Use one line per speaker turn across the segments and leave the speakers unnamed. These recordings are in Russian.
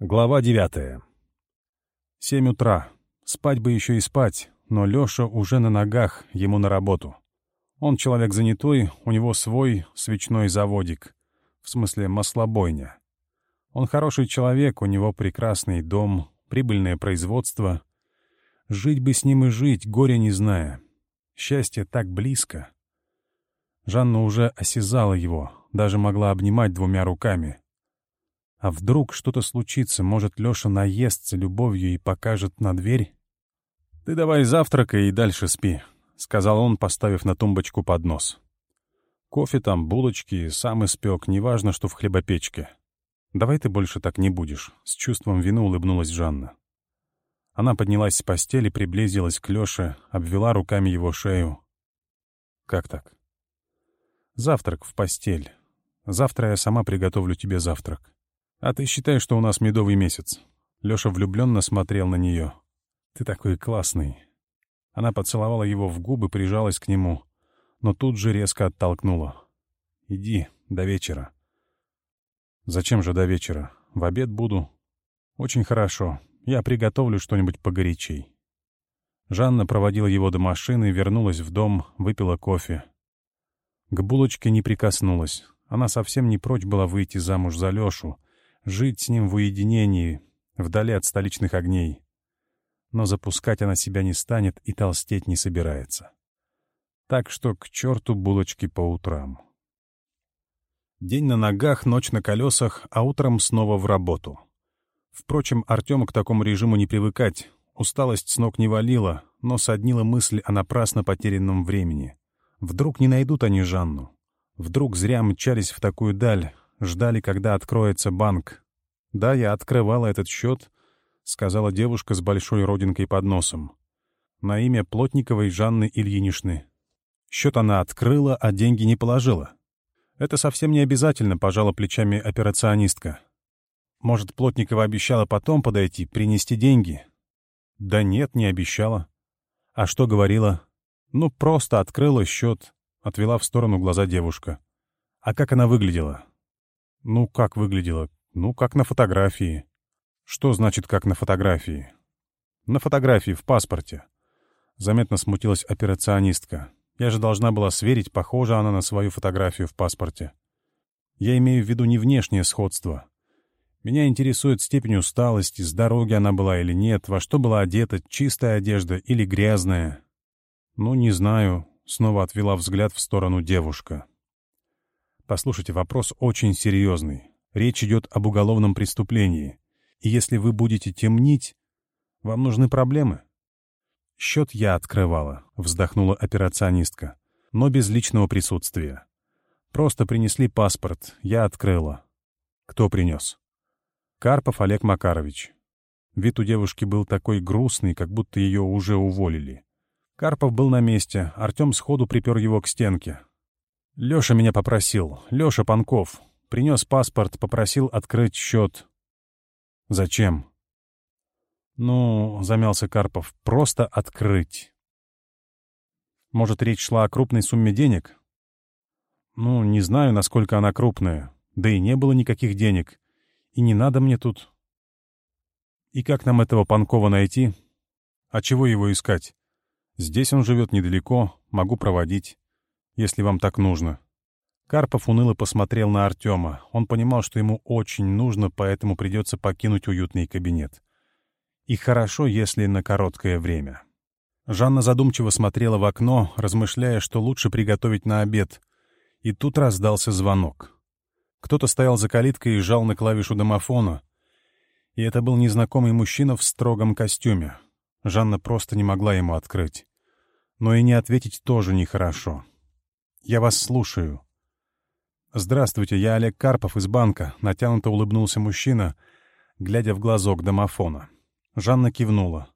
Глава 9. Семь утра. Спать бы еще и спать, но Лёша уже на ногах, ему на работу. Он человек занятой, у него свой свечной заводик. В смысле, маслобойня. Он хороший человек, у него прекрасный дом, прибыльное производство. Жить бы с ним и жить, горе не зная. Счастье так близко. Жанна уже осязала его, даже могла обнимать двумя руками — а вдруг что-то случится, может, Лёша наестся любовью и покажет на дверь? «Ты давай завтракай и дальше спи», — сказал он, поставив на тумбочку поднос. «Кофе там, булочки, сам испек, неважно, что в хлебопечке. Давай ты больше так не будешь», — с чувством вины улыбнулась Жанна. Она поднялась с постели, приблизилась к Лёше, обвела руками его шею. «Как так?» «Завтрак в постель. Завтра я сама приготовлю тебе завтрак». «А ты считаешь, что у нас медовый месяц?» Лёша влюблённо смотрел на неё. «Ты такой классный». Она поцеловала его в губы, прижалась к нему, но тут же резко оттолкнула. «Иди, до вечера». «Зачем же до вечера? В обед буду». «Очень хорошо. Я приготовлю что-нибудь погорячей». Жанна проводила его до машины, вернулась в дом, выпила кофе. К булочке не прикоснулась. Она совсем не прочь была выйти замуж за Лёшу, жить с ним в уединении, вдали от столичных огней. Но запускать она себя не станет и толстеть не собирается. Так что к черту булочки по утрам. День на ногах, ночь на колесах, а утром снова в работу. Впрочем, Артема к такому режиму не привыкать. Усталость с ног не валила, но соднила мысль о напрасно потерянном времени. Вдруг не найдут они Жанну. Вдруг зря мчались в такую даль, Ждали, когда откроется банк. Да, я открывала этот счет, сказала девушка с большой родинкой под носом. На имя Плотниковой Жанны Ильиничны. Счет она открыла, а деньги не положила. Это совсем не обязательно, пожала плечами операционистка. Может, Плотникова обещала потом подойти, принести деньги? Да нет, не обещала. А что говорила? Ну, просто открыла счет, отвела в сторону глаза девушка. А как она выглядела? Ну, как выглядело? Ну, как на фотографии. Что значит «как на фотографии»? На фотографии, в паспорте. Заметно смутилась операционистка. Я же должна была сверить, похожа она на свою фотографию в паспорте. Я имею в виду не внешнее сходство. Меня интересует степень усталости, с дороги она была или нет, во что была одета, чистая одежда или грязная. Ну, не знаю, — снова отвела взгляд в сторону девушка. Послушайте, вопрос очень серьезный. Речь идет об уголовном преступлении. И если вы будете темнить, вам нужны проблемы. Счет я открывала, вздохнула операционистка, но без личного присутствия. Просто принесли паспорт, я открыла. Кто принес? Карпов Олег Макарович. Вид у девушки был такой грустный, как будто ее уже уволили. Карпов был на месте, Артем сходу припер его к стенке. Лёша меня попросил. Лёша Панков. Принёс паспорт, попросил открыть счёт. Зачем? Ну, замялся Карпов, просто открыть. Может, речь шла о крупной сумме денег? Ну, не знаю, насколько она крупная. Да и не было никаких денег. И не надо мне тут. И как нам этого Панкова найти? А чего его искать? Здесь он живёт недалеко, могу проводить если вам так нужно». Карпов уныло посмотрел на Артема. Он понимал, что ему очень нужно, поэтому придется покинуть уютный кабинет. И хорошо, если на короткое время. Жанна задумчиво смотрела в окно, размышляя, что лучше приготовить на обед. И тут раздался звонок. Кто-то стоял за калиткой и жал на клавишу домофона. И это был незнакомый мужчина в строгом костюме. Жанна просто не могла ему открыть. Но и не ответить тоже нехорошо. Я вас слушаю». «Здравствуйте, я Олег Карпов из банка», — натянуто улыбнулся мужчина, глядя в глазок домофона. Жанна кивнула.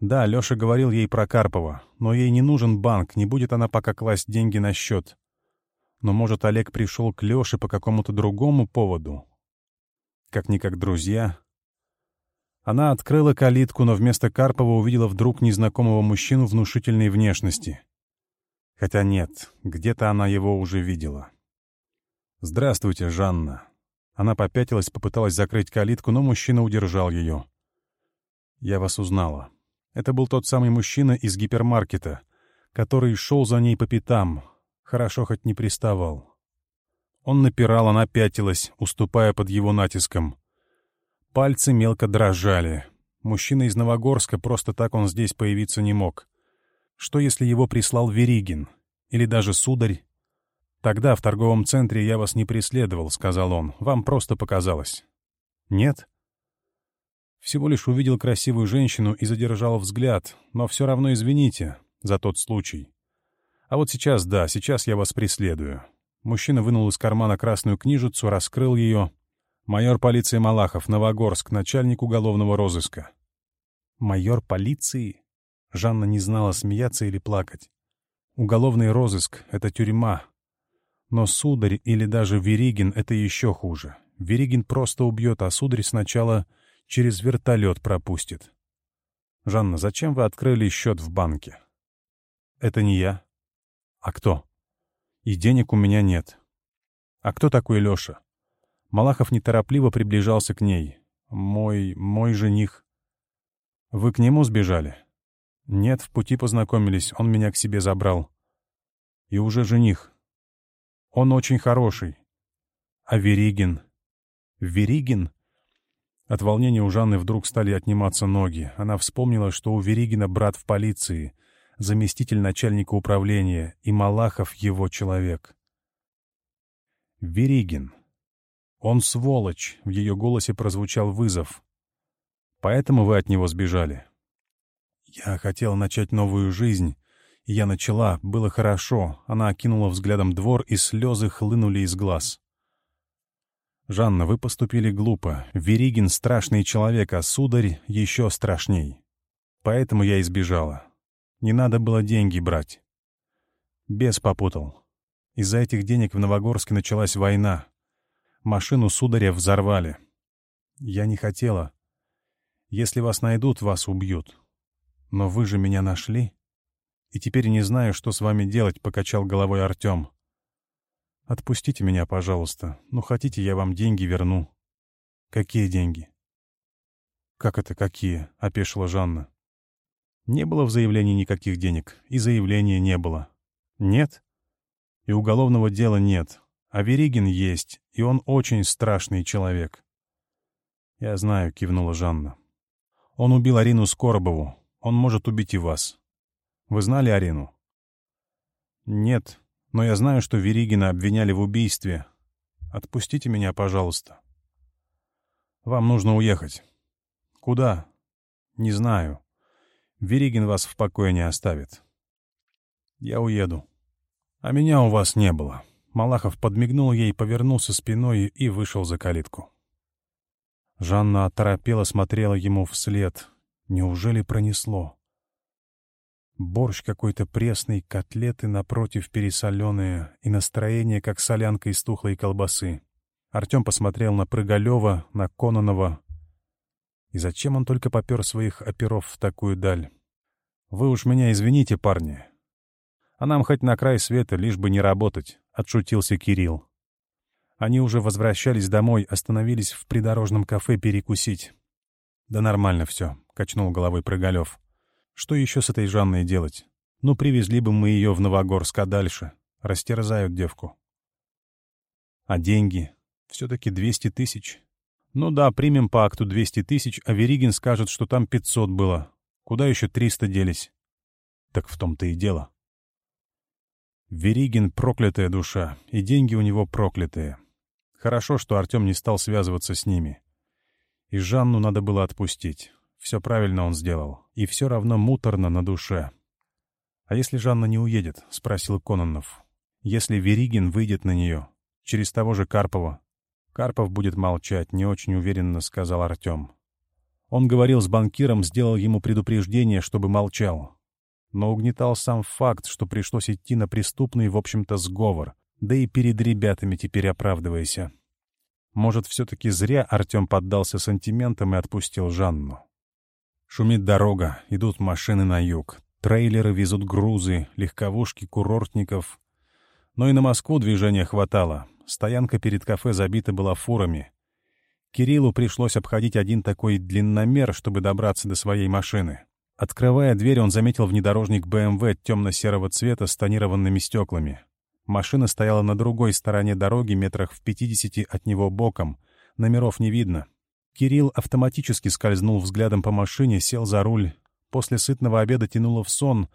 Да, Лёша говорил ей про Карпова, но ей не нужен банк, не будет она пока класть деньги на счет. Но, может, Олег пришел к Лёше по какому-то другому поводу? Как-никак друзья. Она открыла калитку, но вместо Карпова увидела вдруг незнакомого мужчину внушительной внешности. Хотя нет, где-то она его уже видела. «Здравствуйте, Жанна». Она попятилась, попыталась закрыть калитку, но мужчина удержал ее. «Я вас узнала. Это был тот самый мужчина из гипермаркета, который шел за ней по пятам, хорошо хоть не приставал». Он напирал, она пятилась, уступая под его натиском. Пальцы мелко дрожали. Мужчина из Новогорска, просто так он здесь появиться не мог. Что если его прислал Веригин? Или даже сударь? «Тогда в торговом центре я вас не преследовал», — сказал он. «Вам просто показалось». «Нет?» Всего лишь увидел красивую женщину и задержал взгляд, но все равно извините за тот случай. А вот сейчас, да, сейчас я вас преследую. Мужчина вынул из кармана красную книжицу, раскрыл ее. «Майор полиции Малахов, Новогорск, начальник уголовного розыска». «Майор полиции?» Жанна не знала, смеяться или плакать. Уголовный розыск — это тюрьма. Но сударь или даже Веригин — это еще хуже. Веригин просто убьет, а сударь сначала через вертолет пропустит. «Жанна, зачем вы открыли счет в банке?» «Это не я». «А кто?» «И денег у меня нет». «А кто такой Леша?» Малахов неторопливо приближался к ней. «Мой... мой жених». «Вы к нему сбежали?» Нет, в пути познакомились, он меня к себе забрал. И уже жених. Он очень хороший. А Веригин? Веригин? От волнения у Жанны вдруг стали отниматься ноги. Она вспомнила, что у Веригина брат в полиции, заместитель начальника управления, и Малахов его человек. Веригин. Он сволочь, в ее голосе прозвучал вызов. Поэтому вы от него сбежали? Я хотел начать новую жизнь. Я начала, было хорошо. Она окинула взглядом двор, и слезы хлынули из глаз. «Жанна, вы поступили глупо. Веригин — страшный человек, а сударь еще страшней. Поэтому я избежала. Не надо было деньги брать. Бес попутал. Из-за этих денег в Новогорске началась война. Машину сударя взорвали. Я не хотела. Если вас найдут, вас убьют. «Но вы же меня нашли?» «И теперь не знаю, что с вами делать», — покачал головой Артем. «Отпустите меня, пожалуйста. Ну, хотите, я вам деньги верну». «Какие деньги?» «Как это какие?» — опешила Жанна. Не было в заявлении никаких денег, и заявления не было. Нет? И уголовного дела нет. А Веригин есть, и он очень страшный человек. «Я знаю», — кивнула Жанна. Он убил Арину Скоробову. Он может убить и вас. Вы знали Арину? Нет, но я знаю, что Веригина обвиняли в убийстве. Отпустите меня, пожалуйста. Вам нужно уехать. Куда? Не знаю. Веригин вас в покое не оставит. Я уеду. А меня у вас не было. Малахов подмигнул ей, повернулся спиной и вышел за калитку. Жанна оторопела смотрела ему вслед — Неужели пронесло? Борщ какой-то пресный, котлеты напротив пересоленые и настроение, как солянка из тухлой колбасы. Артем посмотрел на Прыгалева, на Кононова. И зачем он только попер своих оперов в такую даль? «Вы уж меня извините, парни. А нам хоть на край света, лишь бы не работать», — отшутился Кирилл. Они уже возвращались домой, остановились в придорожном кафе перекусить. Да нормально все, качнул головой Прыгалев. Что еще с этой Жанной делать? Ну, привезли бы мы ее в Новогорск, а дальше. Растерзают девку. А деньги? Все-таки 200 тысяч. Ну да, примем по акту 200 тысяч, а Веригин скажет, что там 500 было. Куда еще 300 делись? Так в том-то и дело. Веригин — проклятая душа, и деньги у него проклятые. Хорошо, что Артем не стал связываться с ними. И Жанну надо было отпустить. Все правильно он сделал. И все равно муторно на душе. «А если Жанна не уедет?» — спросил Кононов. «Если Веригин выйдет на нее? Через того же Карпова?» «Карпов будет молчать», — не очень уверенно сказал Артем. Он говорил с банкиром, сделал ему предупреждение, чтобы молчал. Но угнетал сам факт, что пришлось идти на преступный, в общем-то, сговор. Да и перед ребятами теперь оправдывайся. Может, все-таки зря Артем поддался сантиментам и отпустил Жанну. Шумит дорога, идут машины на юг, трейлеры везут грузы, легковушки курортников. Но и на Москву движения хватало. Стоянка перед кафе забита была фурами. Кириллу пришлось обходить один такой длинномер, чтобы добраться до своей машины. Открывая дверь, он заметил внедорожник BMW темно-серого цвета с тонированными стеклами. Машина стояла на другой стороне дороги, метрах в 50 от него боком. Номеров не видно. Кирилл автоматически скользнул взглядом по машине, сел за руль. После сытного обеда тянуло в сон,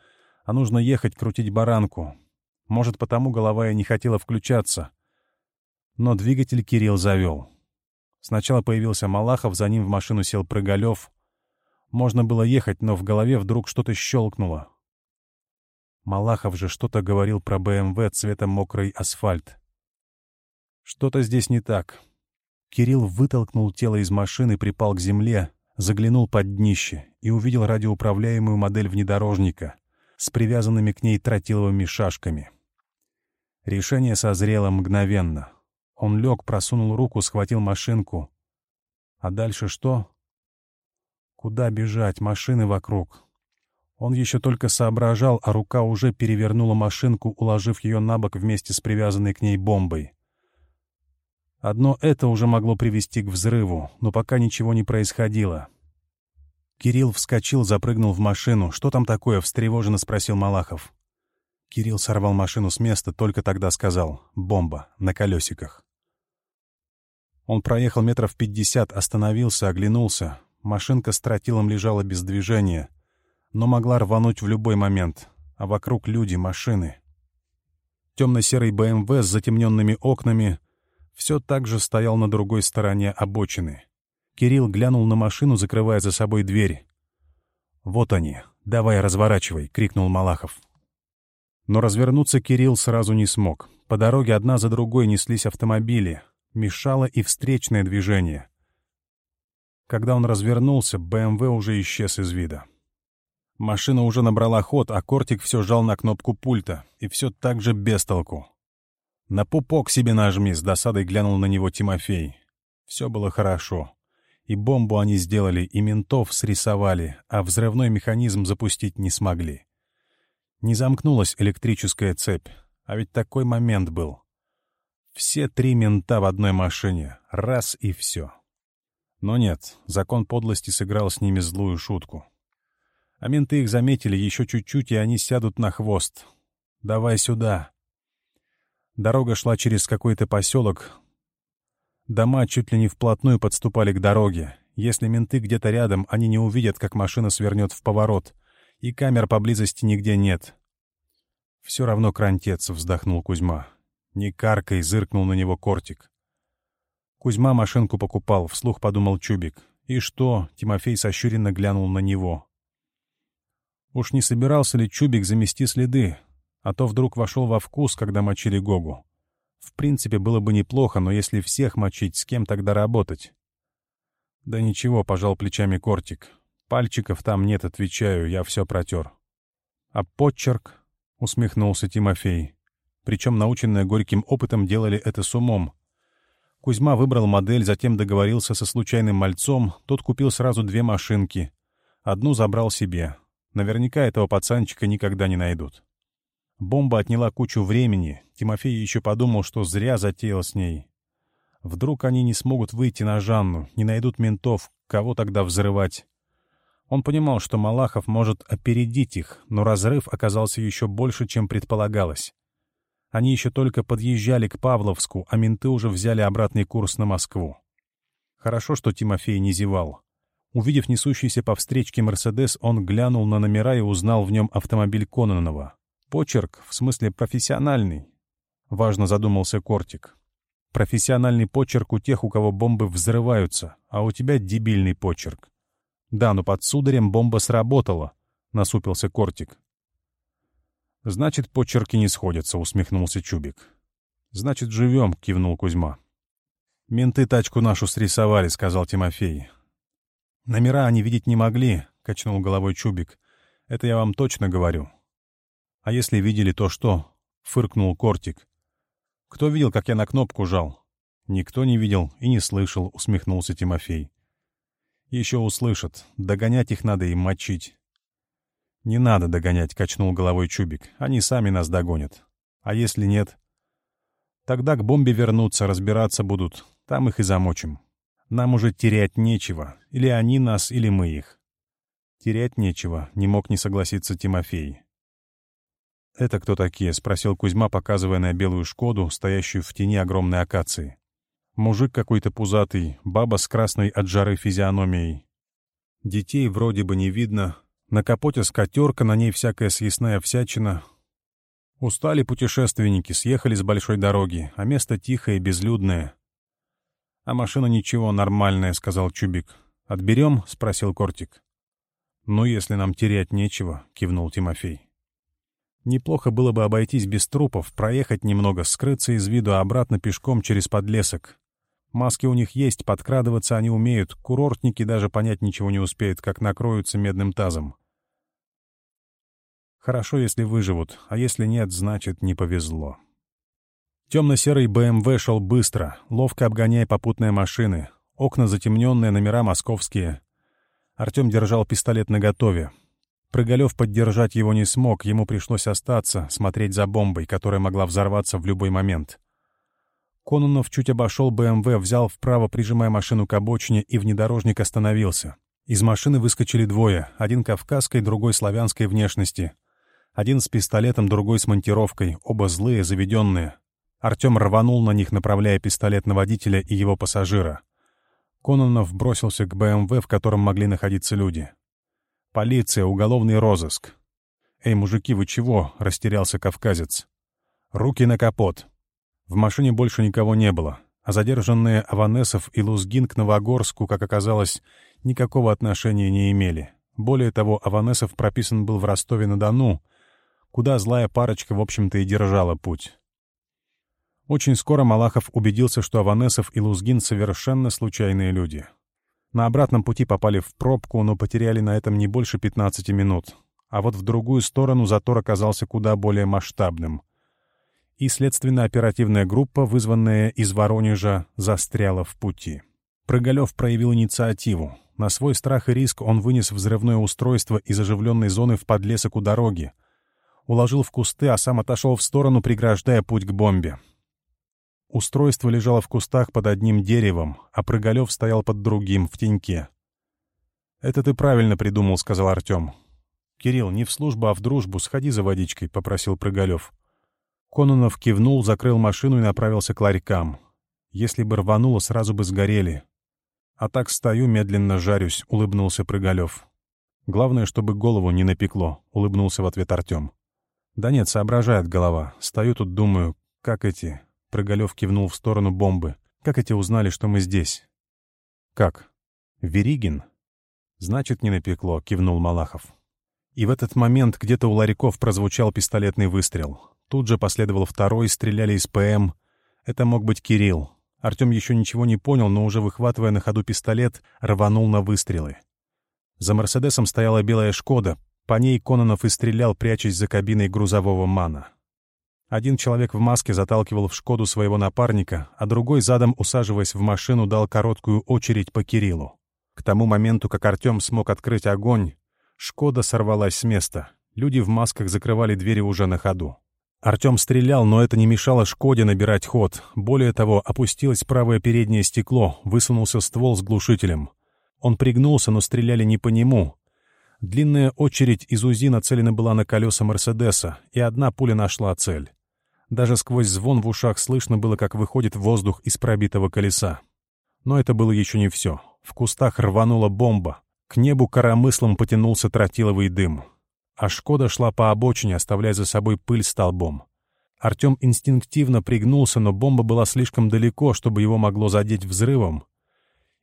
а нужно ехать крутить баранку. Может, потому голова и не хотела включаться. Но двигатель Кирилл завел. Сначала появился Малахов, за ним в машину сел Прыгалев. Можно было ехать, но в голове вдруг что-то щелкнуло. Малахов же что-то говорил про БМВ цвета мокрый асфальт. Что-то здесь не так. Кирилл вытолкнул тело из машины, припал к земле, заглянул под днище и увидел радиоуправляемую модель внедорожника с привязанными к ней тротиловыми шашками. Решение созрело мгновенно. Он лег, просунул руку, схватил машинку. А дальше что? Куда бежать? Машины вокруг. Он еще только соображал, а рука уже перевернула машинку, уложив ее на бок вместе с привязанной к ней бомбой. Одно это уже могло привести к взрыву, но пока ничего не происходило. Кирилл вскочил, запрыгнул в машину. «Что там такое?» — встревоженно спросил Малахов. Кирилл сорвал машину с места, только тогда сказал «бомба» на колесиках. Он проехал метров пятьдесят, остановился, оглянулся. Машинка с тротилом лежала без движения — но могла рвануть в любой момент, а вокруг люди, машины. Темно-серый БМВ эм с затемненными окнами все так же стоял на другой стороне обочины. Кирилл глянул на машину, закрывая за собой дверь. «Вот они. Давай разворачивай!» — крикнул Малахов. Но развернуться Кирилл сразу не смог. По дороге одна за другой неслись автомобили. Мешало и встречное движение. Когда он развернулся, БМВ эм уже исчез из вида. Машина уже набрала ход, а кортик все жал на кнопку пульта. И все так же без толку. «На пупок себе нажми!» — с досадой глянул на него Тимофей. Все было хорошо. И бомбу они сделали, и ментов срисовали, а взрывной механизм запустить не смогли. Не замкнулась электрическая цепь, а ведь такой момент был. Все три мента в одной машине, раз и все. Но нет, закон подлости сыграл с ними злую шутку. А менты их заметили, еще чуть-чуть, и они сядут на хвост. «Давай сюда!» Дорога шла через какой-то поселок. Дома чуть ли не вплотную подступали к дороге. Если менты где-то рядом, они не увидят, как машина свернет в поворот. И камер поблизости нигде нет. «Все равно крантец», — вздохнул Кузьма. «Не каркой», — зыркнул на него Кортик. Кузьма машинку покупал, вслух подумал Чубик. «И что?» — Тимофей сощуренно глянул на него. Уж не собирался ли Чубик замести следы, а то вдруг вошел во вкус, когда мочили Гогу. В принципе, было бы неплохо, но если всех мочить, с кем тогда работать? «Да ничего», — пожал плечами Кортик. «Пальчиков там нет, отвечаю, я все протер». «А подчерк?» — усмехнулся Тимофей. Причем, наученные горьким опытом, делали это с умом. Кузьма выбрал модель, затем договорился со случайным мальцом, тот купил сразу две машинки. Одну забрал себе, Наверняка этого пацанчика никогда не найдут. Бомба отняла кучу времени, Тимофей еще подумал, что зря затеял с ней. Вдруг они не смогут выйти на Жанну, не найдут ментов, кого тогда взрывать? Он понимал, что Малахов может опередить их, но разрыв оказался еще больше, чем предполагалось. Они еще только подъезжали к Павловску, а менты уже взяли обратный курс на Москву. Хорошо, что Тимофей не зевал. Увидев несущийся по встречке «Мерседес», он глянул на номера и узнал в нем автомобиль Кононова. Почерк, в смысле профессиональный. Важно задумался Кортик. Профессиональный почерк у тех, у кого бомбы взрываются, а у тебя дебильный почерк. Да, но под сударем бомба сработала, насупился Кортик. Значит, почерки не сходятся, усмехнулся Чубик. Значит, живем, кивнул Кузьма. Менты тачку нашу срисовали, сказал Тимофей. Номера они видеть не могли, качнул головой Чубик. Это я вам точно говорю. «А если видели, то что?» — фыркнул Кортик. «Кто видел, как я на кнопку жал?» «Никто не видел и не слышал», — усмехнулся Тимофей. «Еще услышат. Догонять их надо и мочить». «Не надо догонять», — качнул головой Чубик. «Они сами нас догонят. А если нет?» Тогда к бомбе вернутся, разбираться будут. Там их и замочим. Нам уже терять нечего. Или они нас, или мы их. Терять нечего, не мог не согласиться Тимофей. «Это кто такие?» — спросил Кузьма, показывая на белую «Шкоду», стоящую в тени огромной акации. «Мужик какой-то пузатый, баба с красной от жары физиономией. Детей вроде бы не видно. На капоте скотерка, на ней всякая съестная всячина. Устали путешественники, съехали с большой дороги, а место тихое и безлюдное. «А машина ничего, нормальная», — сказал Чубик. «Отберем?» — спросил Кортик. «Ну, если нам терять нечего», — кивнул Тимофей. Неплохо было бы обойтись без трупов, проехать немного, скрыться из виду, а обратно пешком через подлесок. Маски у них есть, подкрадываться они умеют, курортники даже понять ничего не успеют, как накроются медным тазом. Хорошо, если выживут, а если нет, значит, не повезло. Темно-серый БМВ эм шел быстро, ловко обгоняя попутные машины. Окна затемненные, номера московские. Артем держал пистолет наготове. Прыгалев поддержать его не смог, ему пришлось остаться, смотреть за бомбой, которая могла взорваться в любой момент. Конунов чуть обошел БМВ, эм взял вправо, прижимая машину к обочине, и внедорожник остановился. Из машины выскочили двое, один кавказской, другой славянской внешности. Один с пистолетом, другой с монтировкой, оба злые, заведенные. Артем рванул на них, направляя пистолет на водителя и его пассажира. Кононов бросился к БМВ, в котором могли находиться люди. «Полиция, уголовный розыск». «Эй, мужики, вы чего?» — растерялся кавказец. «Руки на капот». В машине больше никого не было, а задержанные Аванесов и Лузгин к Новогорску, как оказалось, никакого отношения не имели. Более того, Аванесов прописан был в Ростове-на-Дону, куда злая парочка, в общем-то, и держала путь. Очень скоро Малахов убедился, что Аванесов и Лузгин совершенно случайные люди. На обратном пути попали в пробку, но потеряли на этом не больше 15 минут. А вот в другую сторону затор оказался куда более масштабным. И следственно-оперативная группа, вызванная из Воронежа, застряла в пути. Прыгалев проявил инициативу. На свой страх и риск он вынес взрывное устройство из оживленной зоны в подлесок у дороги. Уложил в кусты, а сам отошел в сторону, преграждая путь к бомбе. Устройство лежало в кустах под одним деревом, а Прыгалев стоял под другим, в теньке. «Это ты правильно придумал», — сказал Артем. «Кирилл, не в службу, а в дружбу. Сходи за водичкой», — попросил Прыгалев. Кононов кивнул, закрыл машину и направился к ларькам. Если бы рвануло, сразу бы сгорели. «А так стою, медленно жарюсь», — улыбнулся Прыгалев. «Главное, чтобы голову не напекло», — улыбнулся в ответ Артем. «Да нет, соображает голова. Стою тут, думаю, как эти Проголев кивнул в сторону бомбы. «Как эти узнали, что мы здесь?» «Как?» «Веригин?» «Значит, не напекло», — кивнул Малахов. И в этот момент где-то у ларьков прозвучал пистолетный выстрел. Тут же последовал второй, стреляли из ПМ. Это мог быть Кирилл. Артем еще ничего не понял, но уже выхватывая на ходу пистолет, рванул на выстрелы. За «Мерседесом» стояла белая «Шкода». По ней Кононов и стрелял, прячась за кабиной грузового «Мана». Один человек в маске заталкивал в «Шкоду» своего напарника, а другой, задом усаживаясь в машину, дал короткую очередь по Кириллу. К тому моменту, как Артем смог открыть огонь, «Шкода» сорвалась с места. Люди в масках закрывали двери уже на ходу. Артем стрелял, но это не мешало «Шкоде» набирать ход. Более того, опустилось правое переднее стекло, высунулся ствол с глушителем. Он пригнулся, но стреляли не по нему. Длинная очередь из УЗИ нацелена была на колеса «Мерседеса», и одна пуля нашла цель. Даже сквозь звон в ушах слышно было, как выходит воздух из пробитого колеса. Но это было еще не все. В кустах рванула бомба. К небу коромыслом потянулся тротиловый дым. А «Шкода» шла по обочине, оставляя за собой пыль столбом. Артем инстинктивно пригнулся, но бомба была слишком далеко, чтобы его могло задеть взрывом.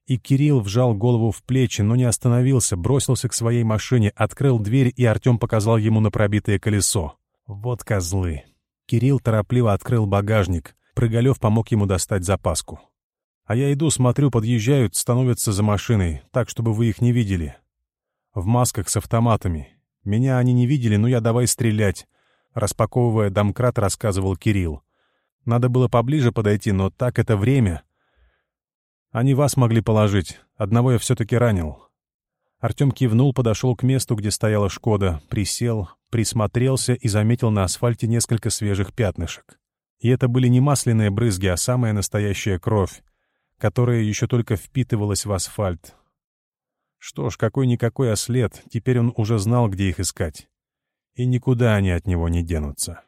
И Кирилл вжал голову в плечи, но не остановился, бросился к своей машине, открыл дверь, и Артем показал ему на пробитое колесо. «Вот козлы!» Кирилл торопливо открыл багажник. Прыгалев помог ему достать запаску. «А я иду, смотрю, подъезжают, становятся за машиной, так, чтобы вы их не видели. В масках с автоматами. Меня они не видели, но ну я давай стрелять», — распаковывая домкрат, рассказывал Кирилл. «Надо было поближе подойти, но так это время. Они вас могли положить. Одного я все-таки ранил. Артем кивнул, подошел к месту, где стояла «Шкода», присел, присмотрелся и заметил на асфальте несколько свежих пятнышек. И это были не масляные брызги, а самая настоящая кровь, которая еще только впитывалась в асфальт. Что ж, какой-никакой ослед, а теперь он уже знал, где их искать. И никуда они от него не денутся.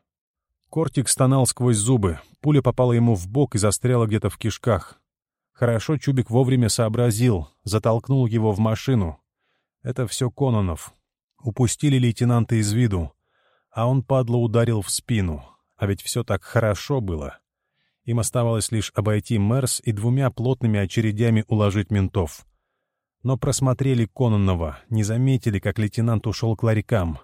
Кортик стонал сквозь зубы, пуля попала ему в бок и застряла где-то в кишках. Хорошо Чубик вовремя сообразил, затолкнул его в машину, это все Кононов. Упустили лейтенанта из виду, а он, падло, ударил в спину. А ведь все так хорошо было. Им оставалось лишь обойти Мерс и двумя плотными очередями уложить ментов. Но просмотрели Кононова, не заметили, как лейтенант ушел к ларькам.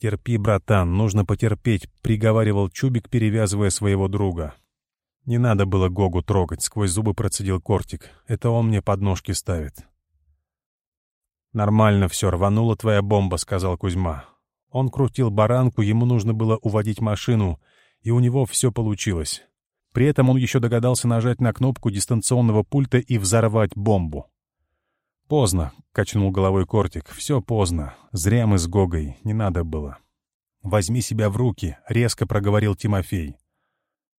«Терпи, братан, нужно потерпеть», — приговаривал Чубик, перевязывая своего друга. «Не надо было Гогу трогать», — сквозь зубы процедил Кортик. «Это он мне подножки ставит». «Нормально все, рванула твоя бомба», — сказал Кузьма. Он крутил баранку, ему нужно было уводить машину, и у него все получилось. При этом он еще догадался нажать на кнопку дистанционного пульта и взорвать бомбу. «Поздно», — качнул головой Кортик, — «все поздно. Зря мы с Гогой, не надо было». «Возьми себя в руки», — резко проговорил Тимофей.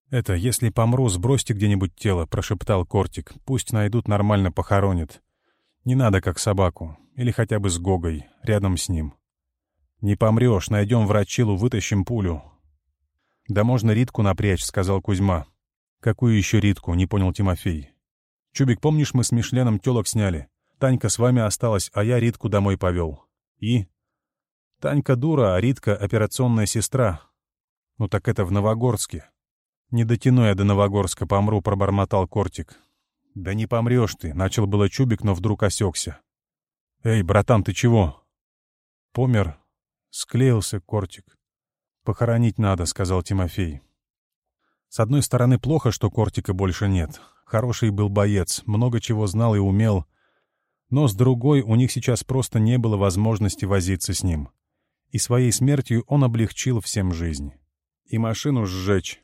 «Это, если помру, сбросьте где-нибудь тело», — прошептал Кортик. «Пусть найдут, нормально похоронят. Не надо, как собаку. Или хотя бы с Гогой, рядом с ним. Не помрешь, найдем врачилу, вытащим пулю. Да можно Ритку напрячь, сказал Кузьма. Какую еще Ритку, не понял Тимофей. Чубик, помнишь, мы с Мишленом телок сняли? Танька с вами осталась, а я Ритку домой повел. И? Танька дура, а Ритка операционная сестра. Ну так это в Новогорске. «Не дотяну я до Новогорска, помру», — пробормотал Кортик. «Да не помрешь ты», — начал было Чубик, но вдруг осекся. «Эй, братан, ты чего?» «Помер. Склеился кортик. Похоронить надо», — сказал Тимофей. С одной стороны, плохо, что кортика больше нет. Хороший был боец, много чего знал и умел. Но с другой, у них сейчас просто не было возможности возиться с ним. И своей смертью он облегчил всем жизнь. И машину сжечь.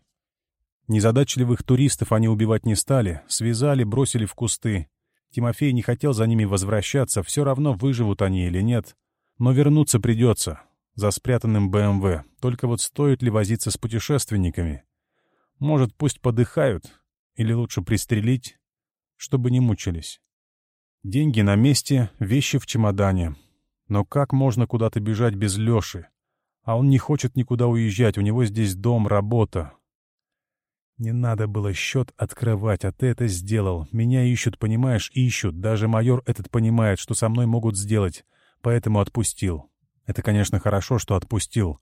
Незадачливых туристов они убивать не стали, связали, бросили в кусты — Тимофей не хотел за ними возвращаться, все равно выживут они или нет. Но вернуться придется. За спрятанным БМВ. Эм Только вот стоит ли возиться с путешественниками? Может, пусть подыхают? Или лучше пристрелить, чтобы не мучились? Деньги на месте, вещи в чемодане. Но как можно куда-то бежать без Лёши? А он не хочет никуда уезжать, у него здесь дом, работа. Не надо было счет открывать, а ты это сделал. Меня ищут, понимаешь, ищут. Даже майор этот понимает, что со мной могут сделать. Поэтому отпустил. Это, конечно, хорошо, что отпустил.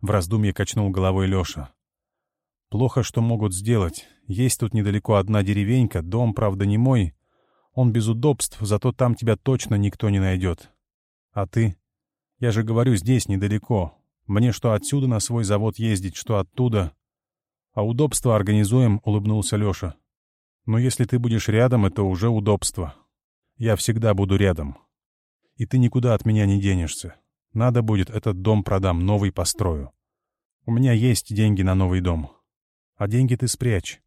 В раздумье качнул головой Леша. Плохо, что могут сделать. Есть тут недалеко одна деревенька, дом, правда, не мой. Он без удобств, зато там тебя точно никто не найдет. А ты? Я же говорю, здесь недалеко. Мне что отсюда на свой завод ездить, что оттуда. «А удобство организуем», — улыбнулся Лёша. «Но если ты будешь рядом, это уже удобство. Я всегда буду рядом. И ты никуда от меня не денешься. Надо будет, этот дом продам, новый построю. У меня есть деньги на новый дом. А деньги ты спрячь.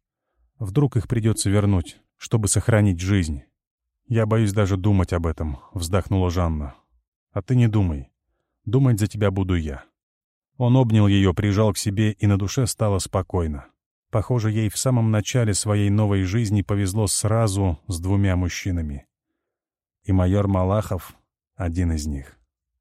Вдруг их придется вернуть, чтобы сохранить жизнь. Я боюсь даже думать об этом», — вздохнула Жанна. «А ты не думай. Думать за тебя буду я». Он обнял ее, прижал к себе, и на душе стало спокойно. Похоже, ей в самом начале своей новой жизни повезло сразу с двумя мужчинами. И майор Малахов — один из них.